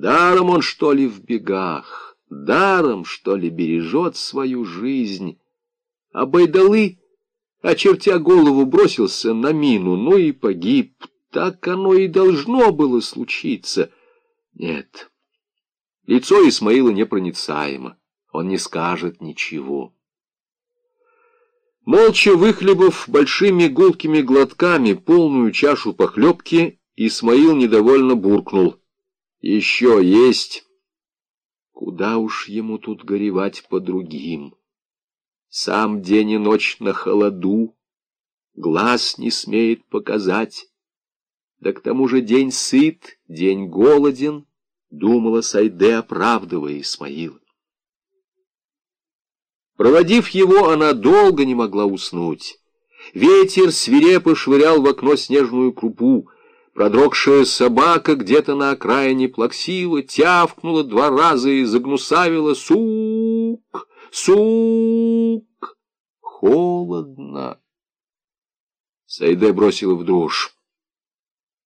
Даром он, что ли, в бегах, даром, что ли, бережет свою жизнь. А Байдалы, очертя голову, бросился на мину, ну и погиб. Так оно и должно было случиться. Нет, лицо Исмаила непроницаемо, он не скажет ничего. Молча выхлебав большими гулкими глотками полную чашу похлебки, Исмаил недовольно буркнул. «Еще есть!» Куда уж ему тут горевать по другим? Сам день и ночь на холоду, глаз не смеет показать. Да к тому же день сыт, день голоден, думала Сайде, оправдывая Исмаила. Проводив его, она долго не могла уснуть. Ветер свирепо швырял в окно снежную крупу. Продрогшая собака где-то на окраине плаксива тявкнула два раза и загнусавила «Сук! Сук!» Холодно. Сайде бросила в дрожь.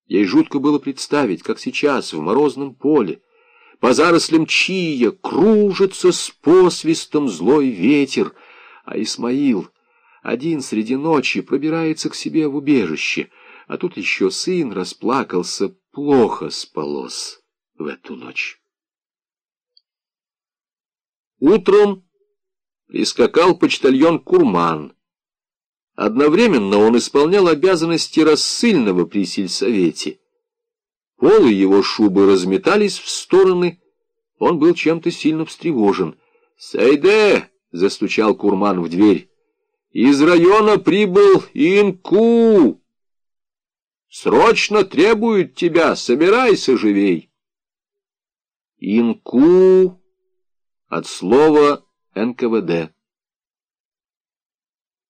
Ей жутко было представить, как сейчас в морозном поле по зарослям чия кружится с посвистом злой ветер, а Исмаил один среди ночи пробирается к себе в убежище, а тут еще сын расплакался, плохо спалось в эту ночь. Утром прискакал почтальон Курман. Одновременно он исполнял обязанности рассыльного при сельсовете. Полы его шубы разметались в стороны. Он был чем-то сильно встревожен. «Сайде!» — застучал Курман в дверь. «Из района прибыл Инку! Срочно требует тебя! Собирайся живей!» Инку от слова НКВД.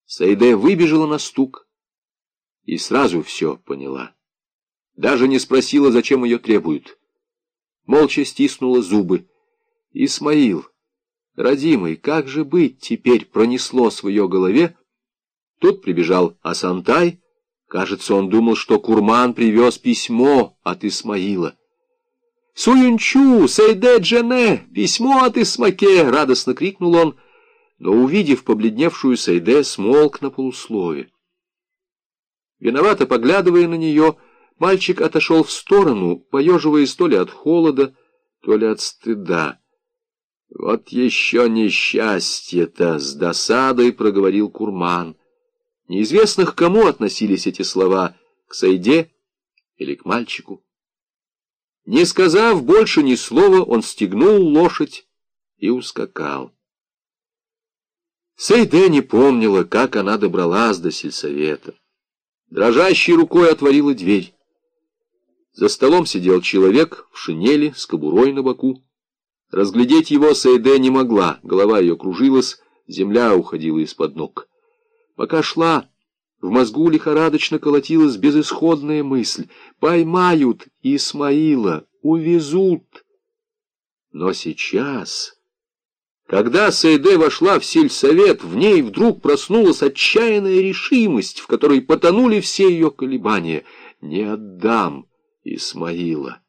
Сайде выбежала на стук и сразу все поняла. Даже не спросила, зачем ее требуют. Молча стиснула зубы. «Исмаил, родимый, как же быть теперь?» пронесло в ее голове. Тут прибежал Асантай. Кажется, он думал, что Курман привез письмо от Исмаила. «Суюнчу, Сейде Джене, письмо от Исмаке!» — радостно крикнул он, но, увидев побледневшую Сейде, смолк на полуслове. Виновато поглядывая на нее, — Мальчик отошел в сторону, поеживаясь то ли от холода, то ли от стыда. «Вот еще несчастье-то!» — с досадой проговорил Курман. Неизвестно, к кому относились эти слова — к Сайде или к мальчику. Не сказав больше ни слова, он стегнул лошадь и ускакал. Сейде не помнила, как она добралась до сельсовета. Дрожащей рукой отворила дверь. За столом сидел человек в шинели с кобурой на боку. Разглядеть его Сейде не могла, голова ее кружилась, земля уходила из-под ног. Пока шла, в мозгу лихорадочно колотилась безысходная мысль. Поймают Исмаила, увезут. Но сейчас... Когда Сейде вошла в сельсовет, в ней вдруг проснулась отчаянная решимость, в которой потонули все ее колебания. «Не отдам!» Исмаила.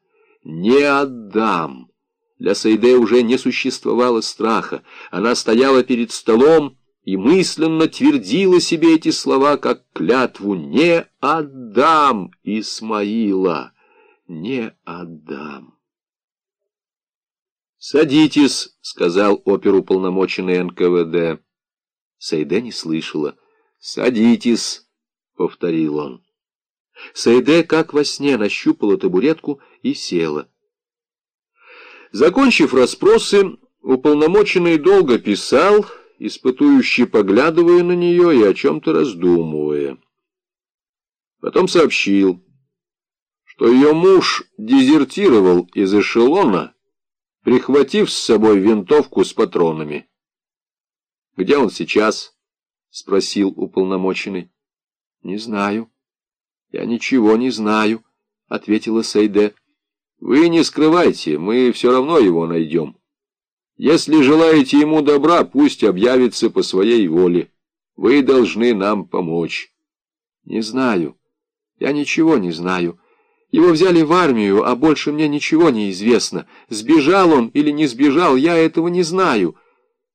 Не отдам. Для Сайде уже не существовало страха. Она стояла перед столом и мысленно твердила себе эти слова, как клятву «Не отдам Исмаила! Не отдам!» «Садитесь», — сказал оперуполномоченный НКВД. Сайде не слышала. «Садитесь», — повторил он. Сайде, как во сне, нащупала табуретку и села. Закончив расспросы, уполномоченный долго писал, испытующий поглядывая на нее и о чем-то раздумывая. Потом сообщил, что ее муж дезертировал из эшелона, прихватив с собой винтовку с патронами. «Где он сейчас?» — спросил уполномоченный. «Не знаю». «Я ничего не знаю», — ответила Сейде. «Вы не скрывайте, мы все равно его найдем. Если желаете ему добра, пусть объявится по своей воле. Вы должны нам помочь». «Не знаю. Я ничего не знаю. Его взяли в армию, а больше мне ничего не известно. Сбежал он или не сбежал, я этого не знаю».